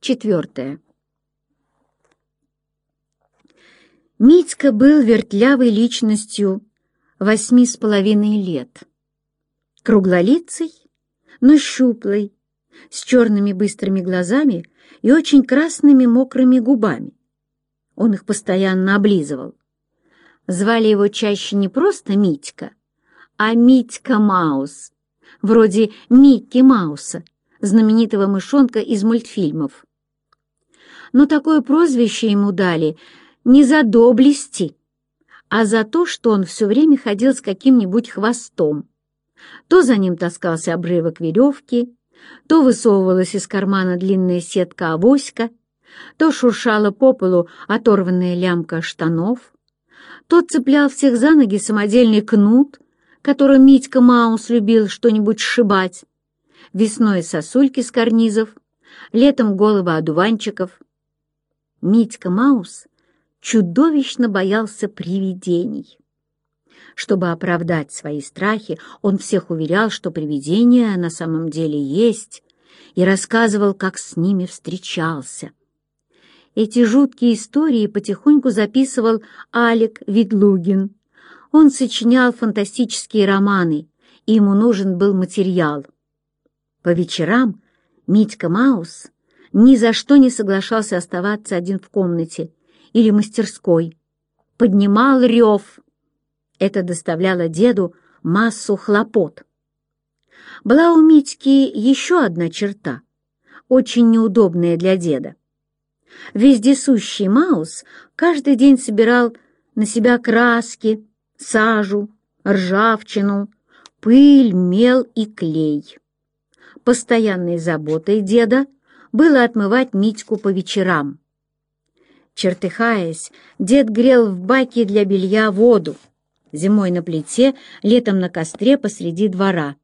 Четвертое. Митька был вертлявой личностью восьми с половиной лет. Круглолицый, но щуплый, с черными быстрыми глазами и очень красными мокрыми губами. Он их постоянно облизывал. Звали его чаще не просто Митька, а Митька Маус, вроде Микки Мауса, знаменитого мышонка из мультфильмов. Но такое прозвище ему дали не за доблести, а за то, что он все время ходил с каким-нибудь хвостом. То за ним таскался обрывок веревки, то высовывалась из кармана длинная сетка авоська, то шуршала по полу оторванная лямка штанов, то цеплял всех за ноги самодельный кнут, которым Митька Маус любил что-нибудь сшибать, весной сосульки с карнизов, летом головы одуванчиков. Митька Маус чудовищно боялся привидений. Чтобы оправдать свои страхи, он всех уверял, что привидения на самом деле есть, и рассказывал, как с ними встречался. Эти жуткие истории потихоньку записывал Алик Ведлугин. Он сочинял фантастические романы, и ему нужен был материал. По вечерам Митька Маус ни за что не соглашался оставаться один в комнате или мастерской. Поднимал рев. Это доставляло деду массу хлопот. Была у Митьки еще одна черта, очень неудобная для деда. Вездесущий Маус каждый день собирал на себя краски, сажу, ржавчину, пыль, мел и клей. Постоянной заботой деда было отмывать Митьку по вечерам. Чертыхаясь, дед грел в баке для белья воду, зимой на плите, летом на костре посреди двора.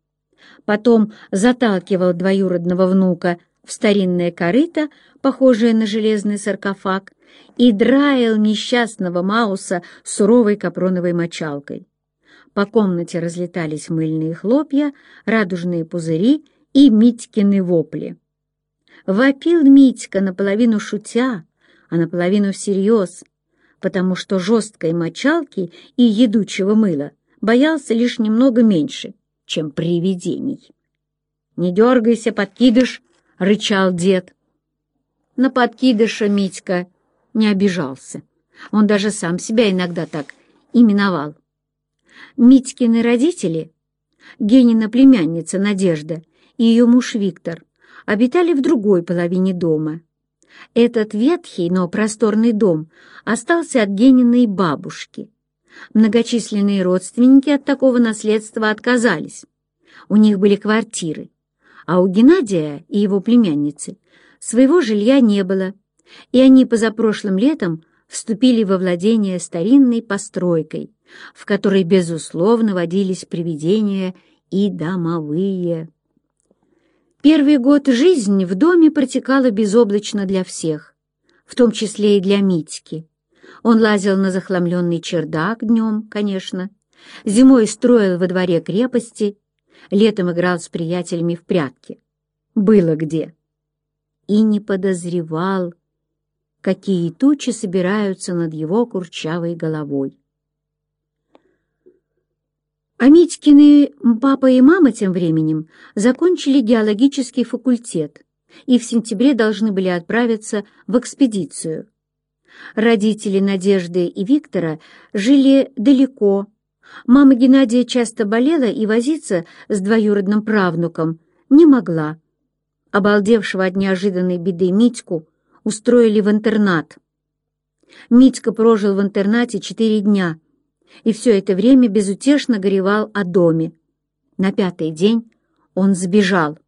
Потом заталкивал двоюродного внука в старинное корыто, похожее на железный саркофаг, и драил несчастного Мауса суровой капроновой мочалкой. По комнате разлетались мыльные хлопья, радужные пузыри и Митькины вопли. Вопил Митька наполовину шутя, а наполовину всерьез, потому что жесткой мочалки и едучего мыла боялся лишь немного меньше, чем привидений. «Не дергайся, подкидыш!» — рычал дед. На подкидыша Митька не обижался. Он даже сам себя иногда так именовал. Митькины родители, Генина племянница Надежда и ее муж Виктор, обитали в другой половине дома. Этот ветхий, но просторный дом остался от Гениной бабушки. Многочисленные родственники от такого наследства отказались. У них были квартиры, а у Геннадия и его племянницы своего жилья не было, и они позапрошлым летом вступили во владение старинной постройкой, в которой, безусловно, водились привидения и домовые. Первый год жизни в доме протекала безоблачно для всех, в том числе и для Митьки. Он лазил на захламленный чердак днем, конечно, зимой строил во дворе крепости, летом играл с приятелями в прятки. Было где. И не подозревал, какие тучи собираются над его курчавой головой. А Митькины папа и мама тем временем закончили геологический факультет и в сентябре должны были отправиться в экспедицию. Родители Надежды и Виктора жили далеко. Мама Геннадия часто болела и возиться с двоюродным правнуком не могла. Обалдевшего от неожиданной беды Митьку устроили в интернат. Митька прожил в интернате четыре дня — и все это время безутешно горевал о доме. На пятый день он сбежал.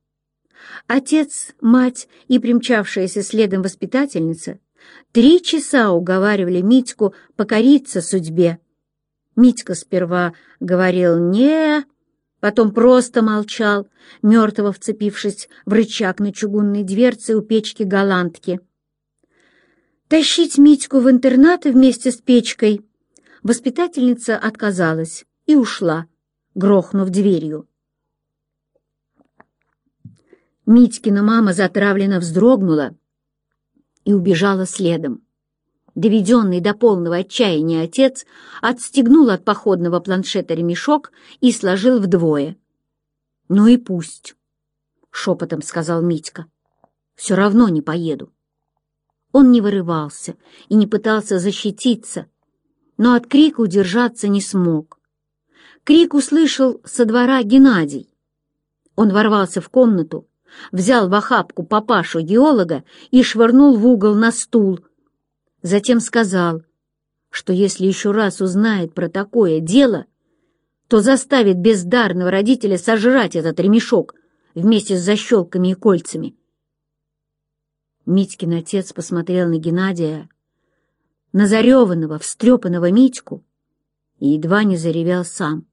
Отец, мать и примчавшаяся следом воспитательница три часа уговаривали Митьку покориться судьбе. Митька сперва говорил «не», потом просто молчал, мертво вцепившись в рычаг на чугунной дверце у печки голландки. Тащить Митьку в интернат вместе с печкой Воспитательница отказалась и ушла, грохнув дверью. Митькина мама затравленно вздрогнула и убежала следом. Доведенный до полного отчаяния отец отстегнул от походного планшета ремешок и сложил вдвое. «Ну и пусть», — шепотом сказал Митька. «Все равно не поеду». Он не вырывался и не пытался защититься, но от крика удержаться не смог. Крик услышал со двора Геннадий. Он ворвался в комнату, взял в охапку папашу-геолога и швырнул в угол на стул. Затем сказал, что если еще раз узнает про такое дело, то заставит бездарного родителя сожрать этот ремешок вместе с защелками и кольцами. Митькин отец посмотрел на Геннадия, на зареванного, встрепанного Митьку, и едва не заревел сам.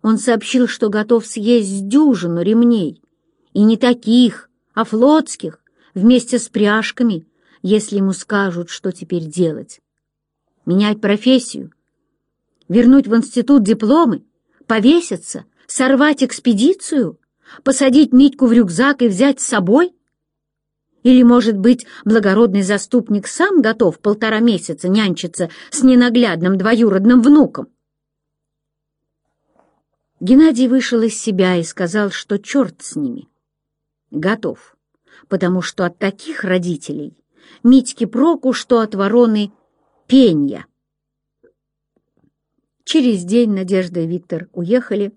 Он сообщил, что готов съесть дюжину ремней, и не таких, а флотских, вместе с пряжками, если ему скажут, что теперь делать. Менять профессию, вернуть в институт дипломы, повеситься, сорвать экспедицию, посадить Митьку в рюкзак и взять с собой? Или, может быть, благородный заступник сам готов полтора месяца нянчиться с ненаглядным двоюродным внуком? Геннадий вышел из себя и сказал, что черт с ними. Готов, потому что от таких родителей Митьке проку, что от вороны пенья. Через день Надежда и Виктор уехали.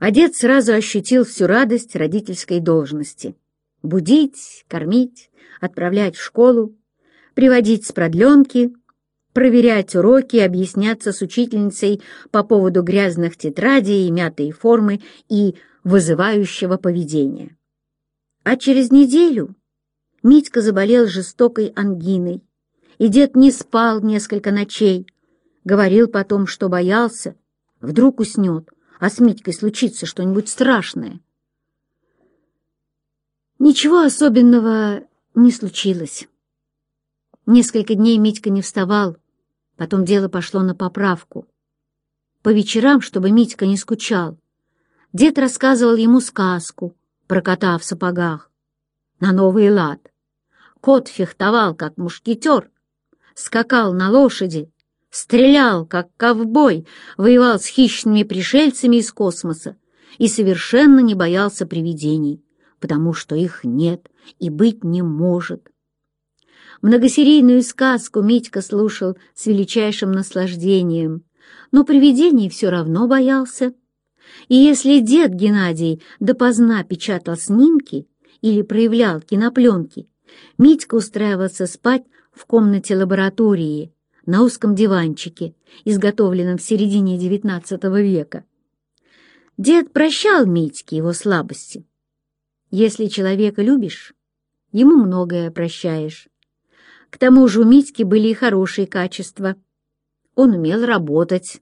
А дед сразу ощутил всю радость родительской должности. Будить, кормить, отправлять в школу, приводить с продленки, проверять уроки, объясняться с учительницей по поводу грязных тетрадей, мятой формы и вызывающего поведения. А через неделю Митька заболел жестокой ангиной, и дед не спал несколько ночей. Говорил потом, что боялся, вдруг уснет, а с Митькой случится что-нибудь страшное. Ничего особенного не случилось. Несколько дней Митька не вставал, потом дело пошло на поправку. По вечерам, чтобы Митька не скучал, дед рассказывал ему сказку про кота в сапогах на новый лад. Кот фехтовал, как мушкетер, скакал на лошади, стрелял, как ковбой, воевал с хищными пришельцами из космоса и совершенно не боялся привидений, потому что их нет и быть не может. Многосерийную сказку Митька слушал с величайшим наслаждением, но привидений все равно боялся. И если дед Геннадий допоздна печатал снимки или проявлял кинопленки, Митька устраивался спать в комнате лаборатории на узком диванчике, изготовленном в середине XIX века. Дед прощал Митьке его слабости. Если человека любишь, ему многое прощаешь. К тому же у Митьки были и хорошие качества. Он умел работать.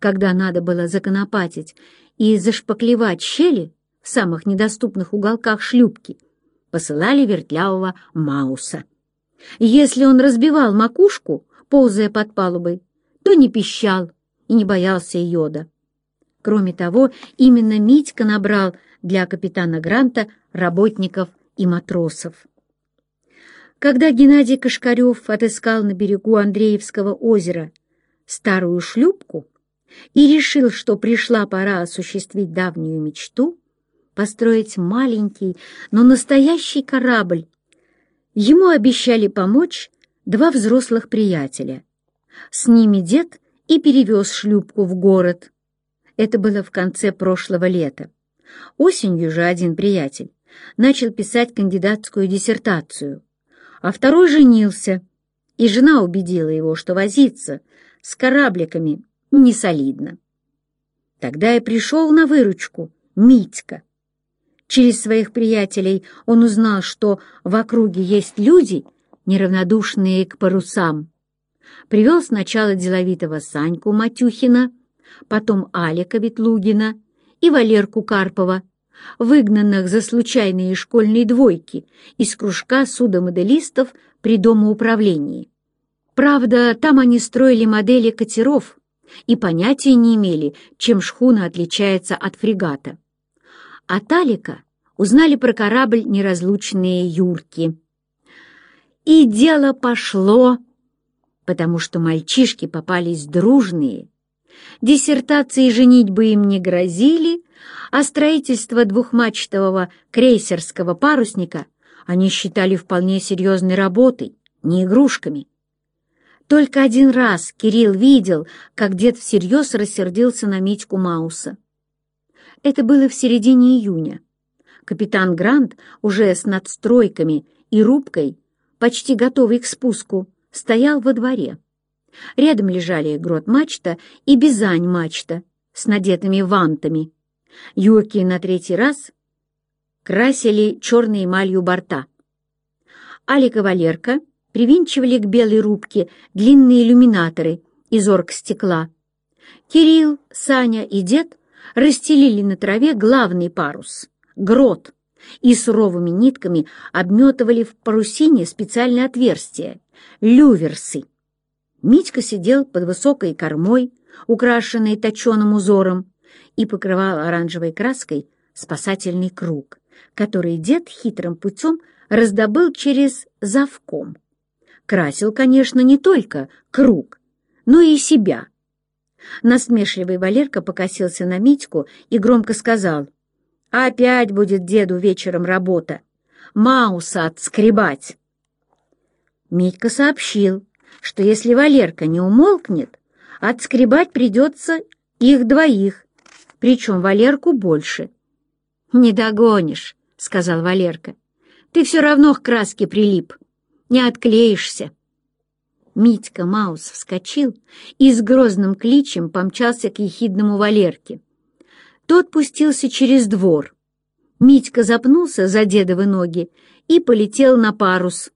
Когда надо было законопатить и зашпаклевать щели в самых недоступных уголках шлюпки, посылали вертлявого Мауса. Если он разбивал макушку, ползая под палубой, то не пищал и не боялся йода. Кроме того, именно Митька набрал для капитана Гранта работников и матросов. Когда Геннадий Кашкарев отыскал на берегу Андреевского озера старую шлюпку и решил, что пришла пора осуществить давнюю мечту, построить маленький, но настоящий корабль, ему обещали помочь два взрослых приятеля. С ними дед и перевез шлюпку в город. Это было в конце прошлого лета. Осенью же один приятель начал писать кандидатскую диссертацию, а второй женился, и жена убедила его, что возиться с корабликами не солидно. Тогда и пришел на выручку Митька. Через своих приятелей он узнал, что в округе есть люди, неравнодушные к парусам. Привел сначала деловитого Саньку Матюхина, потом Алика Ветлугина и Валерку Карпова, выгнанных за случайные школьные двойки из кружка судомоделистов при домоуправлении. Правда, там они строили модели катеров и понятия не имели, чем шхуна отличается от фрегата. А Талика узнали про корабль неразлучные юрки. И дело пошло, потому что мальчишки попались дружные. Диссертации женитьбы им не грозили, а строительство двухмачтового крейсерского парусника они считали вполне серьезной работой, не игрушками. Только один раз Кирилл видел, как дед всерьез рассердился на Митьку Мауса. Это было в середине июня. Капитан Грант уже с надстройками и рубкой почти готовый к спуску, стоял во дворе. Рядом лежали грот-мачта и бизань-мачта с надетыми вантами. Юрки на третий раз красили черной эмалью борта. Алик и Валерка привинчивали к белой рубке длинные иллюминаторы из оргстекла. Кирилл, Саня и дед расстелили на траве главный парус — грот, и суровыми нитками обметывали в парусине специальные отверстия — люверсы. Митька сидел под высокой кормой, украшенной точеным узором, и покрывал оранжевой краской спасательный круг, который дед хитрым путем раздобыл через завком. Красил, конечно, не только круг, но и себя. Насмешливый Валерка покосился на Митьку и громко сказал — Опять будет деду вечером работа. Мауса отскребать. Митька сообщил, что если Валерка не умолкнет, отскребать придется их двоих, причем Валерку больше. «Не догонишь», — сказал Валерка. «Ты все равно к краске прилип, не отклеишься». Митька Маус вскочил и с грозным кличем помчался к ехидному Валерке. Тот пустился через двор. Митька запнулся за дедовы ноги и полетел на парус.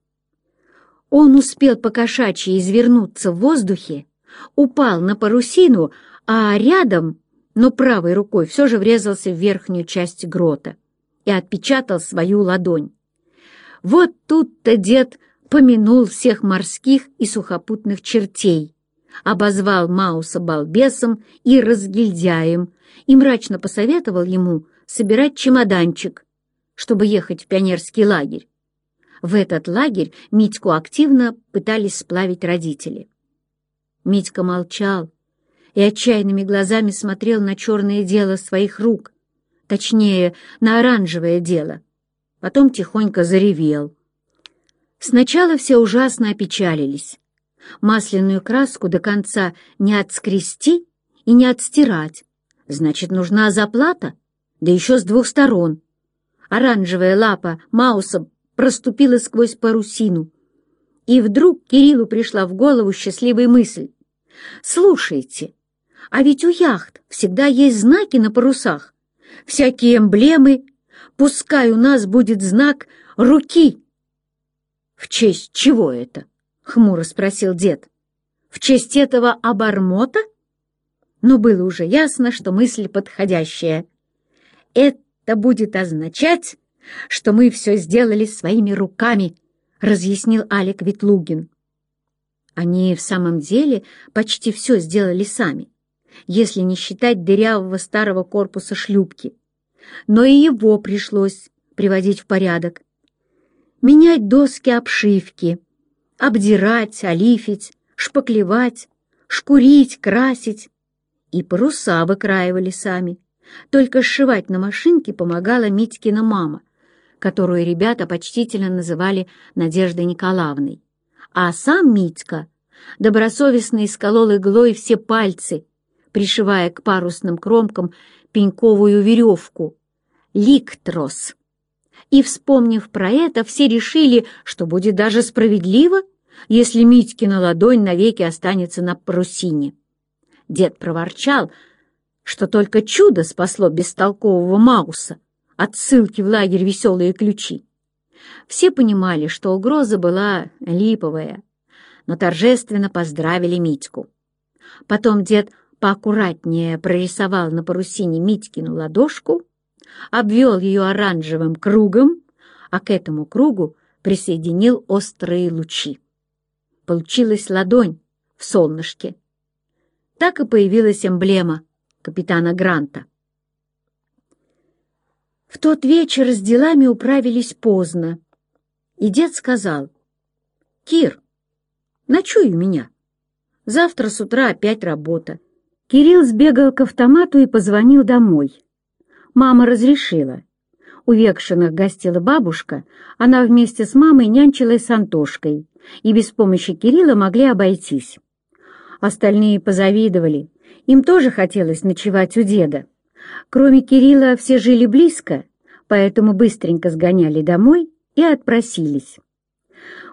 Он успел покошачьи извернуться в воздухе, упал на парусину, а рядом, но правой рукой, все же врезался в верхнюю часть грота и отпечатал свою ладонь. Вот тут-то дед помянул всех морских и сухопутных чертей, обозвал Мауса балбесом и разгильдяем, и мрачно посоветовал ему собирать чемоданчик, чтобы ехать в пионерский лагерь. В этот лагерь Митьку активно пытались сплавить родители. Митька молчал и отчаянными глазами смотрел на черное дело своих рук, точнее, на оранжевое дело. Потом тихонько заревел. Сначала все ужасно опечалились. Масляную краску до конца не отскрести и не отстирать. Значит, нужна заплата, да еще с двух сторон. Оранжевая лапа Мауса проступила сквозь парусину. И вдруг Кириллу пришла в голову счастливая мысль. «Слушайте, а ведь у яхт всегда есть знаки на парусах, всякие эмблемы. Пускай у нас будет знак руки». «В честь чего это?» — хмуро спросил дед. «В честь этого обормота?» но было уже ясно, что мысль подходящая. «Это будет означать, что мы все сделали своими руками», — разъяснил Алик Ветлугин. Они в самом деле почти все сделали сами, если не считать дырявого старого корпуса шлюпки. Но и его пришлось приводить в порядок. Менять доски обшивки, обдирать, олифить, шпаклевать, шкурить, красить, и паруса выкраивали сами. Только сшивать на машинке помогала Митькина мама, которую ребята почтительно называли Надеждой Николаевной. А сам Митька добросовестно исколол иглой все пальцы, пришивая к парусным кромкам пеньковую веревку — ликтрос. И, вспомнив про это, все решили, что будет даже справедливо, если Митькина ладонь навеки останется на парусине. Дед проворчал, что только чудо спасло бестолкового Мауса от ссылки в лагерь «Веселые ключи». Все понимали, что угроза была липовая, но торжественно поздравили Митьку. Потом дед поаккуратнее прорисовал на парусине Митькину ладошку, обвел ее оранжевым кругом, а к этому кругу присоединил острые лучи. Получилась ладонь в солнышке, так и появилась эмблема капитана Гранта. В тот вечер с делами управились поздно, и дед сказал, «Кир, ночуй у меня. Завтра с утра опять работа». Кирилл сбегал к автомату и позвонил домой. Мама разрешила. У Векшиных гостила бабушка, она вместе с мамой нянчилась с Антошкой, и без помощи Кирилла могли обойтись. Остальные позавидовали, им тоже хотелось ночевать у деда. Кроме Кирилла все жили близко, поэтому быстренько сгоняли домой и отпросились.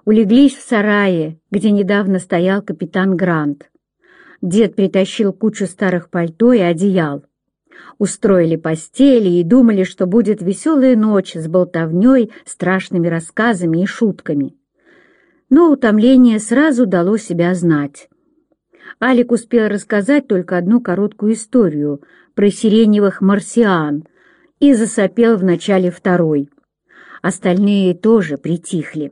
Улеглись в сарае, где недавно стоял капитан Грант. Дед притащил кучу старых пальто и одеял. Устроили постели и думали, что будет веселая ночь с болтовней, страшными рассказами и шутками. Но утомление сразу дало себя знать. Алик успел рассказать только одну короткую историю про сиреневых марсиан и засопел в начале второй. Остальные тоже притихли.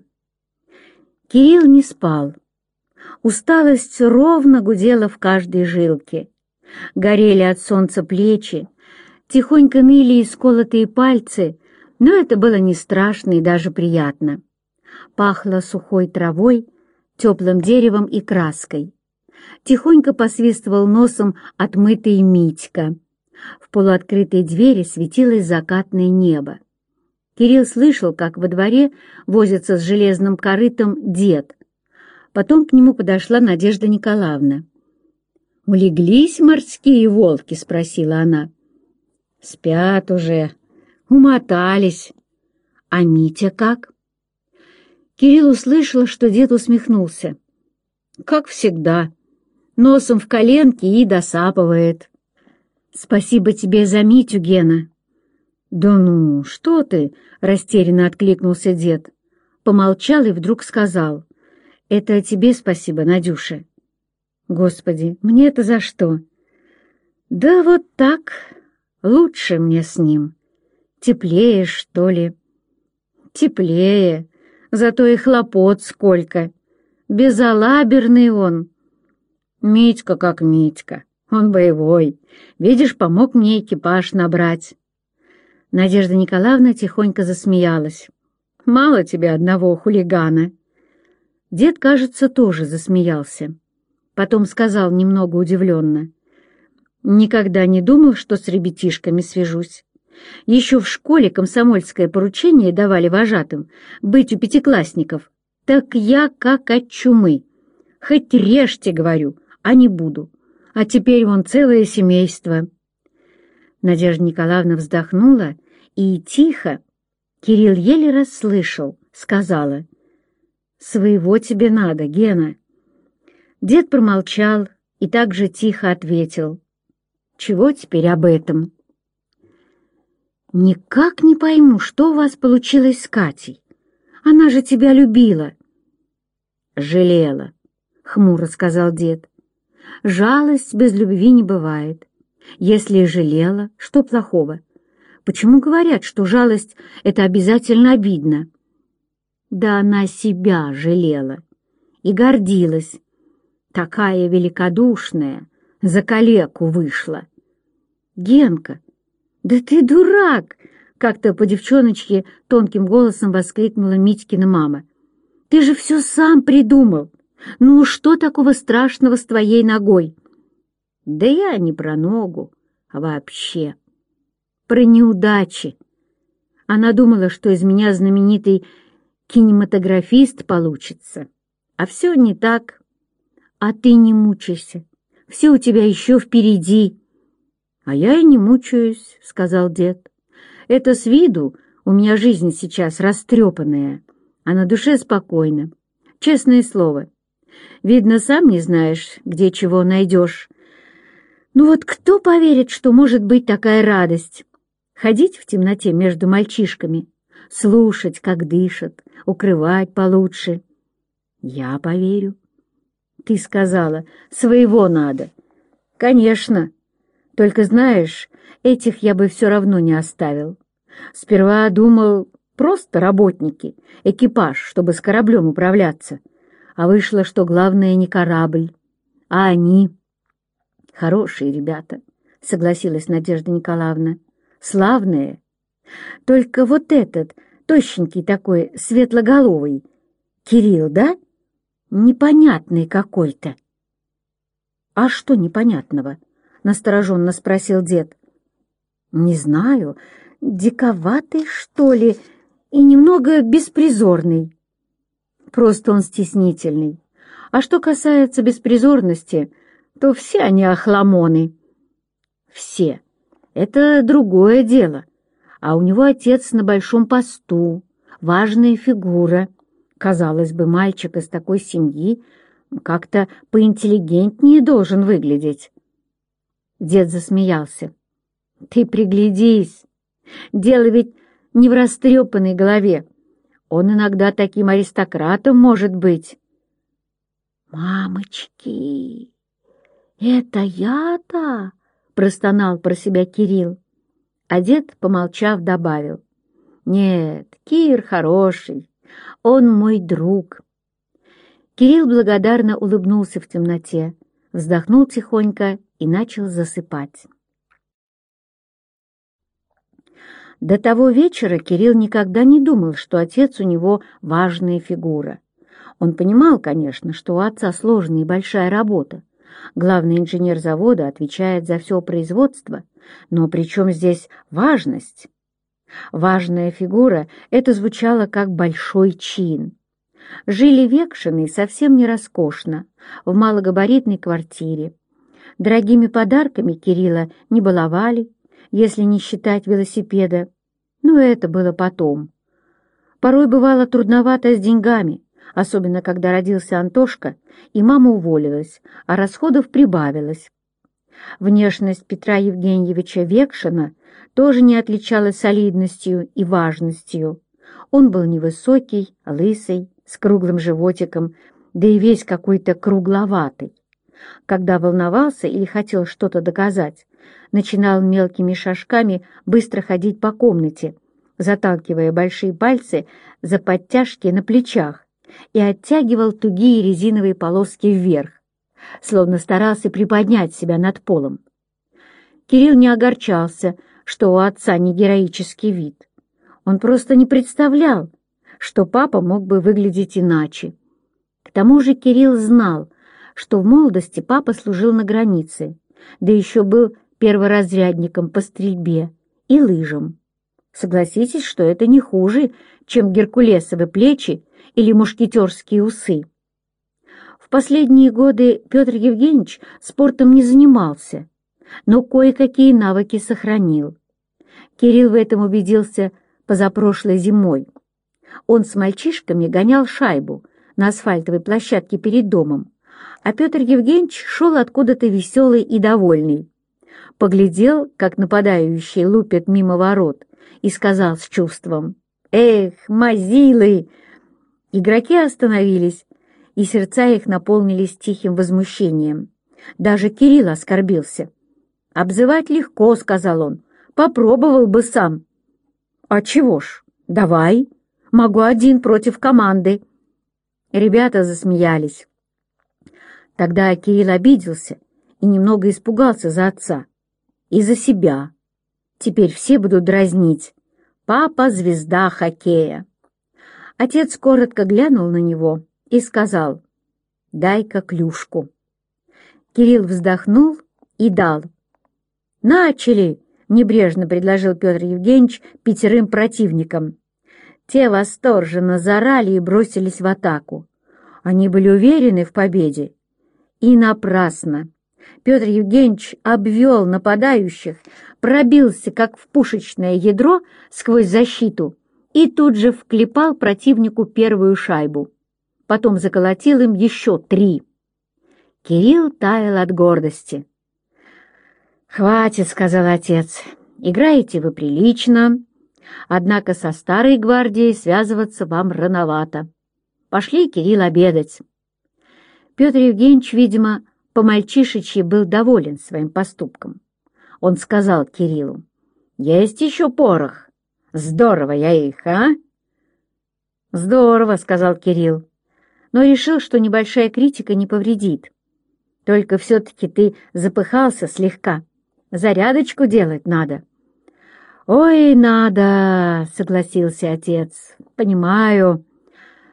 Кирилл не спал. Усталость ровно гудела в каждой жилке. Горели от солнца плечи, тихонько ныли исколотые пальцы, но это было не страшно и даже приятно. Пахло сухой травой, теплым деревом и краской. Тихонько посвистывал носом отмытый Митька. В полуоткрытой двери светилось закатное небо. Кирилл слышал, как во дворе возится с железным корытом дед. Потом к нему подошла Надежда Николаевна. «Улеглись морские волки?» — спросила она. «Спят уже, умотались. А Митя как?» Кирилл услышал, что дед усмехнулся. «Как всегда, носом в коленке и досапывает». «Спасибо тебе за Митю, Гена». «Да ну, что ты?» — растерянно откликнулся дед. Помолчал и вдруг сказал. «Это тебе спасибо, Надюша». «Господи, мне это за что?» «Да вот так. Лучше мне с ним. Теплее, что ли?» «Теплее. Зато и хлопот сколько. Безалаберный он». «Митька как Митька. Он боевой. Видишь, помог мне экипаж набрать». Надежда Николаевна тихонько засмеялась. «Мало тебе одного хулигана». Дед, кажется, тоже засмеялся. Потом сказал немного удивленно. «Никогда не думал, что с ребятишками свяжусь. Еще в школе комсомольское поручение давали вожатым быть у пятиклассников. Так я как от чумы. Хоть режьте, говорю, а не буду. А теперь вон целое семейство». Надежда Николаевна вздохнула и тихо, Кирилл еле расслышал, сказала, «Своего тебе надо, Гена». Дед промолчал и также тихо ответил, «Чего теперь об этом?» «Никак не пойму, что у вас получилось с Катей. Она же тебя любила». «Жалела», — хмуро сказал дед. «Жалость без любви не бывает. Если жалела, что плохого? Почему говорят, что жалость — это обязательно обидно? Да она себя жалела и гордилась. Такая великодушная, за калеку вышла. «Генка, да ты дурак!» — как-то по девчоночке тонким голосом воскликнула Митькина мама. «Ты же все сам придумал! Ну что такого страшного с твоей ногой?» «Да я не про ногу, а вообще!» про неудачи. Она думала, что из меня знаменитый кинематографист получится. А все не так. А ты не мучайся. Все у тебя еще впереди. А я и не мучаюсь, — сказал дед. Это с виду у меня жизнь сейчас растрепанная, а на душе спокойно. Честное слово. Видно, сам не знаешь, где чего найдешь. Ну вот кто поверит, что может быть такая радость? ходить в темноте между мальчишками, слушать, как дышат, укрывать получше. Я поверю. Ты сказала, своего надо. Конечно. Только знаешь, этих я бы все равно не оставил. Сперва думал, просто работники, экипаж, чтобы с кораблем управляться. А вышло, что главное не корабль, а они. Хорошие ребята, согласилась Надежда Николаевна славные, Только вот этот, тощенький такой, светлоголовый, Кирилл, да? Непонятный какой-то. «А что непонятного?» — настороженно спросил дед. «Не знаю, диковатый, что ли, и немного беспризорный. Просто он стеснительный. А что касается беспризорности, то все они охламоны». «Все. Это другое дело. А у него отец на большом посту, важная фигура. Казалось бы, мальчик из такой семьи как-то поинтеллигентнее должен выглядеть. Дед засмеялся. Ты приглядись. Дело ведь не в растрепанной голове. Он иногда таким аристократом может быть. «Мамочки, это я-то?» — простонал про себя Кирилл. А дед, помолчав, добавил. «Нет, Кир хороший, он мой друг». Кирилл благодарно улыбнулся в темноте, вздохнул тихонько и начал засыпать. До того вечера Кирилл никогда не думал, что отец у него важная фигура. Он понимал, конечно, что у отца сложная и большая работа. Главный инженер завода отвечает за все производство, но при чем здесь важность? Важная фигура — это звучало как большой чин. Жили Векшины совсем не роскошно, в малогабаритной квартире. Дорогими подарками Кирилла не баловали, если не считать велосипеда, но это было потом. Порой бывало трудновато с деньгами, особенно когда родился Антошка, и мама уволилась, а расходов прибавилось. Внешность Петра Евгеньевича Векшина тоже не отличалась солидностью и важностью. Он был невысокий, лысый, с круглым животиком, да и весь какой-то кругловатый. Когда волновался или хотел что-то доказать, начинал мелкими шажками быстро ходить по комнате, заталкивая большие пальцы за подтяжки на плечах и оттягивал тугие резиновые полоски вверх, словно старался приподнять себя над полом. Кирилл не огорчался, что у отца не героический вид. Он просто не представлял, что папа мог бы выглядеть иначе. К тому же Кирилл знал, что в молодости папа служил на границе, да еще был перворазрядником по стрельбе и лыжам. Согласитесь, что это не хуже, чем геркулесовы плечи или мушкетерские усы. В последние годы Петр Евгеньевич спортом не занимался, но кое-какие навыки сохранил. Кирилл в этом убедился позапрошлой зимой. Он с мальчишками гонял шайбу на асфальтовой площадке перед домом, а Петр Евгеньевич шел откуда-то веселый и довольный. Поглядел, как нападающие лупят мимо ворот, и сказал с чувством «Эх, мазилы!» Игроки остановились, и сердца их наполнились тихим возмущением. Даже Кирилл оскорбился. «Обзывать легко», — сказал он, — «попробовал бы сам». «А чего ж, давай», Могу один против команды». Ребята засмеялись. Тогда Кирилл обиделся и немного испугался за отца. И за себя. Теперь все будут дразнить. «Папа — звезда хоккея». Отец коротко глянул на него и сказал «Дай-ка клюшку». Кирилл вздохнул и дал. «Начали!» — небрежно предложил Петр Евгеньевич пятерым противникам. Те восторженно зарали и бросились в атаку. Они были уверены в победе. И напрасно. Петр Евгеньевич обвел нападающих, пробился, как в пушечное ядро, сквозь защиту и тут же вклепал противнику первую шайбу. Потом заколотил им еще три. Кирилл таял от гордости. «Хватит», — сказал отец, — «играете вы прилично, Однако со старой гвардией связываться вам рановато. Пошли, Кирилл, обедать. Петр Евгеньевич, видимо, по-мальчишечьи был доволен своим поступком. Он сказал Кириллу, «Есть еще порох. Здорово я их, а?» «Здорово», — сказал Кирилл, но решил, что небольшая критика не повредит. «Только все-таки ты запыхался слегка. Зарядочку делать надо». «Ой, надо!» — согласился отец. «Понимаю.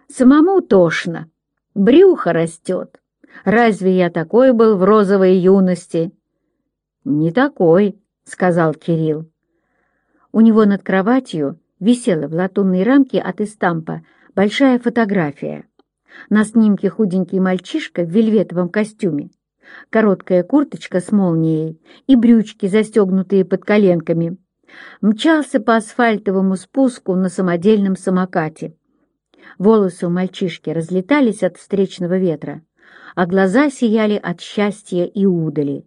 Самому тошно. Брюхо растет. Разве я такой был в розовой юности?» «Не такой», — сказал Кирилл. У него над кроватью висела в латунной рамке от эстампа большая фотография. На снимке худенький мальчишка в вельветовом костюме, короткая курточка с молнией и брючки, застегнутые под коленками, мчался по асфальтовому спуску на самодельном самокате. Волосы у мальчишки разлетались от встречного ветра, а глаза сияли от счастья и удали.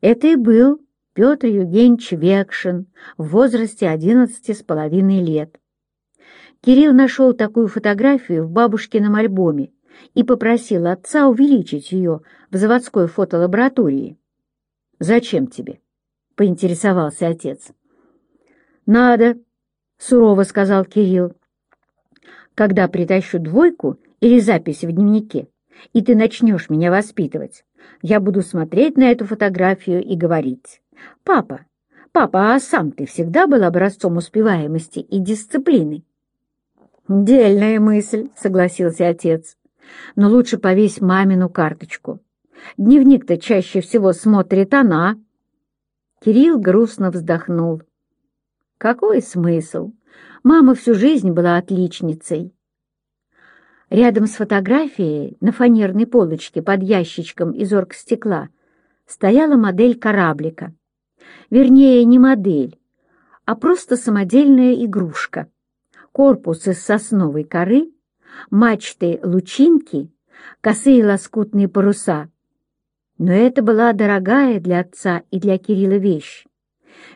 Это и был Петр Евгеньевич Векшин в возрасте одиннадцати с половиной лет. Кирилл нашел такую фотографию в бабушкином альбоме и попросил отца увеличить ее в заводской фотолаборатории. «Зачем тебе?» — поинтересовался отец. «Надо», — сурово сказал Кирилл. «Когда притащу двойку или запись в дневнике, и ты начнешь меня воспитывать, я буду смотреть на эту фотографию и говорить, «Папа, папа, а сам ты всегда был образцом успеваемости и дисциплины?» «Дельная мысль», — согласился отец. «Но лучше повесь мамину карточку. Дневник-то чаще всего смотрит она». Кирилл грустно вздохнул. «Какой смысл? Мама всю жизнь была отличницей». Рядом с фотографией на фанерной полочке под ящичком из оргстекла стояла модель кораблика. Вернее, не модель, а просто самодельная игрушка — корпус из сосновой коры, мачты лучинки, косые лоскутные паруса. Но это была дорогая для отца и для Кирилла вещь.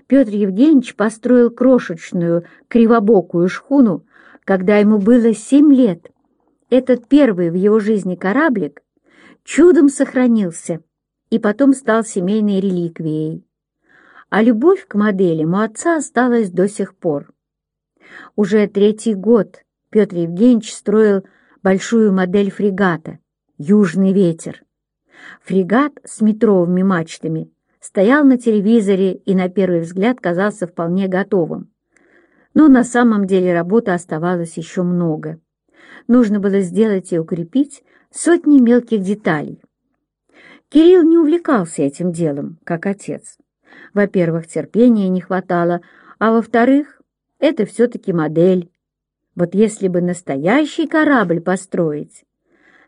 Петр Евгеньевич построил крошечную кривобокую шхуну, когда ему было семь лет. Этот первый в его жизни кораблик чудом сохранился и потом стал семейной реликвией. А любовь к моделям у отца осталась до сих пор. Уже третий год Петр Евгеньевич строил большую модель фрегата «Южный ветер». Фрегат с метровыми мачтами стоял на телевизоре и на первый взгляд казался вполне готовым. Но на самом деле работы оставалось еще много. Нужно было сделать и укрепить сотни мелких деталей. Кирилл не увлекался этим делом, как отец. Во-первых, терпения не хватало, а во-вторых, это все-таки модель. Вот если бы настоящий корабль построить.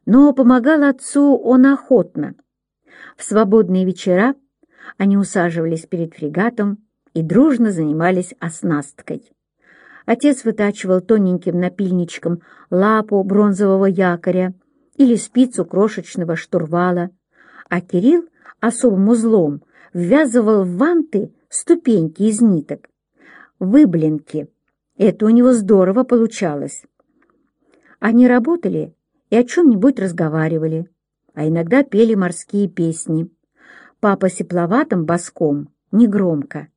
Но помогал отцу он охотно. В свободные вечера они усаживались перед фрегатом и дружно занимались оснасткой. Отец вытачивал тоненьким напильничком лапу бронзового якоря или спицу крошечного штурвала, а Кирилл особым узлом ввязывал в ванты ступеньки из ниток, выблинки. Это у него здорово получалось. Они работали и о чем-нибудь разговаривали, а иногда пели морские песни. Папа сепловатым боском, негромко,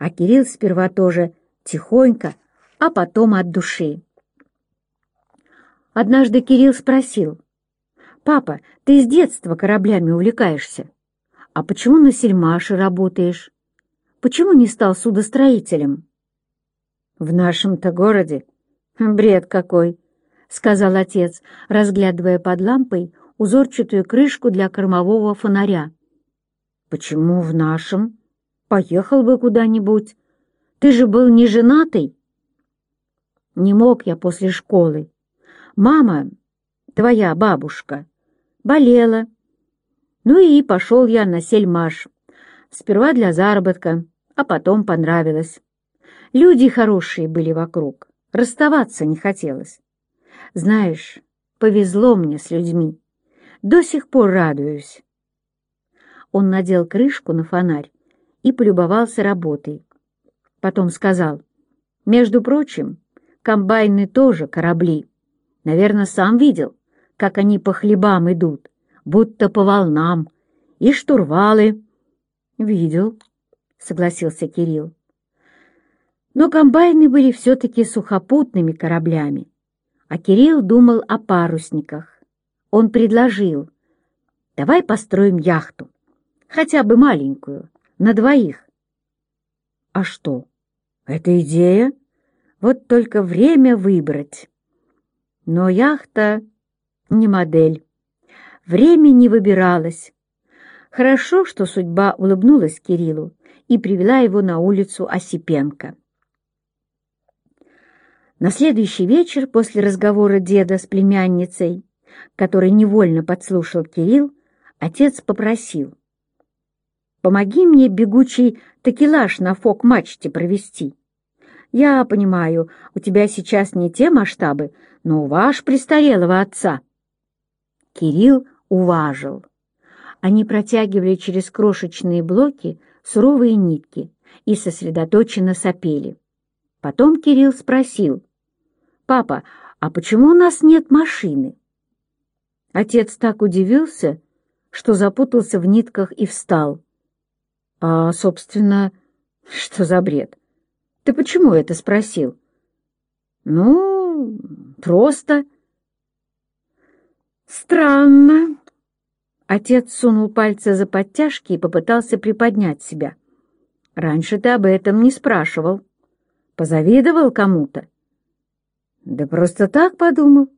а Кирилл сперва тоже тихонько, а потом от души. Однажды Кирилл спросил, «Папа, ты с детства кораблями увлекаешься. А почему на сельмаше работаешь? Почему не стал судостроителем?» «В нашем-то городе? Бред какой!» — сказал отец, разглядывая под лампой узорчатую крышку для кормового фонаря. «Почему в нашем? Поехал бы куда-нибудь. Ты же был не женатый?» «Не мог я после школы. Мама, твоя бабушка, болела. Ну и пошел я на сельмаш. Сперва для заработка, а потом понравилось. Люди хорошие были вокруг, расставаться не хотелось. Знаешь, повезло мне с людьми. До сих пор радуюсь. Он надел крышку на фонарь и полюбовался работой. Потом сказал, «Между прочим, комбайны тоже корабли. Наверное, сам видел, как они по хлебам идут, будто по волнам, и штурвалы». «Видел», — согласился Кирилл. Но комбайны были все-таки сухопутными кораблями, а Кирилл думал о парусниках. Он предложил, давай построим яхту, хотя бы маленькую, на двоих. А что, Это идея. Вот только время выбрать. Но яхта не модель. Время не выбиралось. Хорошо, что судьба улыбнулась Кириллу и привела его на улицу Осипенко. На следующий вечер после разговора деда с племянницей, который невольно подслушал Кирилл, отец попросил. «Помоги мне бегучий такелаж на фок-мачте провести. Я понимаю, у тебя сейчас не те масштабы, но у ваш престарелого отца». Кирилл уважил. Они протягивали через крошечные блоки суровые нитки и сосредоточенно сопели. Потом Кирилл спросил, «Папа, а почему у нас нет машины?» Отец так удивился, что запутался в нитках и встал. «А, собственно, что за бред? Ты почему это спросил?» «Ну, просто...» «Странно». Отец сунул пальцы за подтяжки и попытался приподнять себя. «Раньше ты об этом не спрашивал. Позавидовал кому-то?» «Да просто так подумал.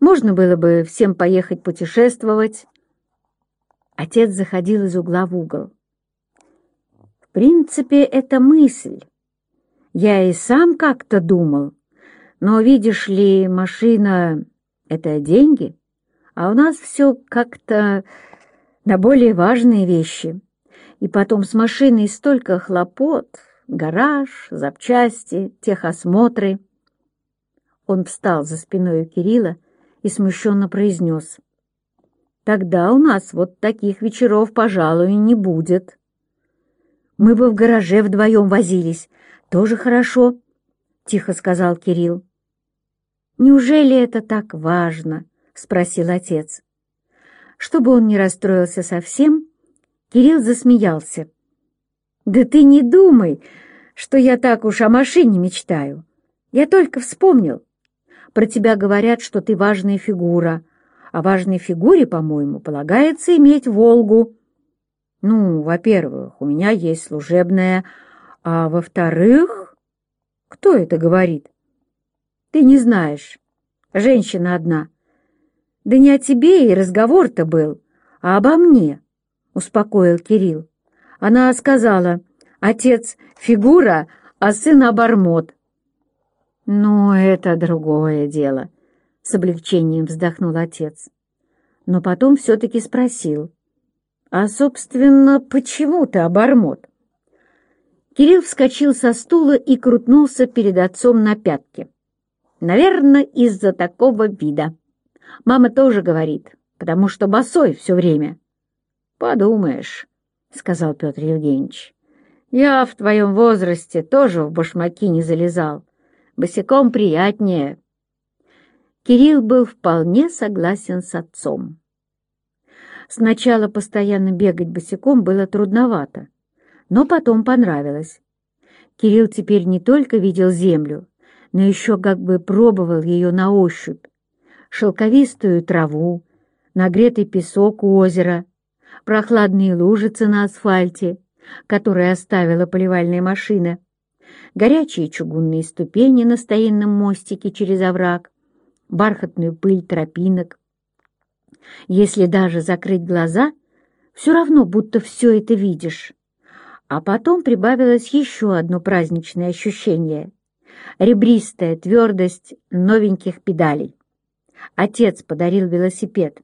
Можно было бы всем поехать путешествовать». Отец заходил из угла в угол. «В принципе, это мысль. Я и сам как-то думал. Но, видишь ли, машина — это деньги» а у нас все как-то на более важные вещи. И потом с машиной столько хлопот, гараж, запчасти, техосмотры. Он встал за спиной у Кирилла и смущенно произнес. «Тогда у нас вот таких вечеров, пожалуй, не будет. Мы бы в гараже вдвоем возились, тоже хорошо», — тихо сказал Кирилл. «Неужели это так важно?» — спросил отец. Чтобы он не расстроился совсем, Кирилл засмеялся. «Да ты не думай, что я так уж о машине мечтаю. Я только вспомнил. Про тебя говорят, что ты важная фигура, а важной фигуре, по-моему, полагается иметь «Волгу». Ну, во-первых, у меня есть служебная, а во-вторых... Кто это говорит? Ты не знаешь. Женщина одна — «Да не о тебе и разговор-то был, а обо мне», — успокоил Кирилл. Она сказала, «Отец — фигура, а сын — обормот». «Ну, это другое дело», — с облегчением вздохнул отец. Но потом все-таки спросил, «А, собственно, почему ты обормот?» Кирилл вскочил со стула и крутнулся перед отцом на пятки. «Наверное, из-за такого вида». Мама тоже говорит, потому что босой все время. — Подумаешь, — сказал Петр Евгеньевич, — я в твоем возрасте тоже в башмаки не залезал. Босиком приятнее. Кирилл был вполне согласен с отцом. Сначала постоянно бегать босиком было трудновато, но потом понравилось. Кирилл теперь не только видел землю, но еще как бы пробовал ее на ощупь, шелковистую траву, нагретый песок у озера, прохладные лужицы на асфальте, которые оставила поливальная машина, горячие чугунные ступени на стоянном мостике через овраг, бархатную пыль тропинок. Если даже закрыть глаза, все равно будто все это видишь. А потом прибавилось еще одно праздничное ощущение — ребристая твердость новеньких педалей. Отец подарил велосипед.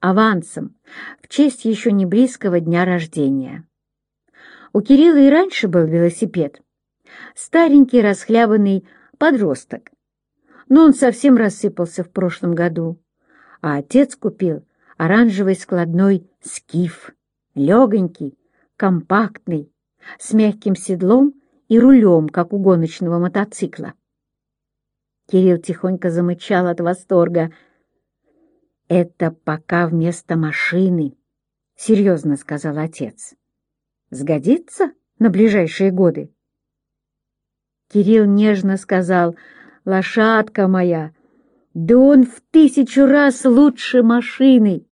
Авансом, в честь еще не близкого дня рождения. У Кирилла и раньше был велосипед. Старенький, расхлябанный подросток. Но он совсем рассыпался в прошлом году. А отец купил оранжевый складной скиф. Легонький, компактный, с мягким седлом и рулем, как у гоночного мотоцикла. Кирилл тихонько замычал от восторга. «Это пока вместо машины», — серьезно сказал отец. «Сгодится на ближайшие годы?» Кирилл нежно сказал, «Лошадка моя, да он в тысячу раз лучше машины!»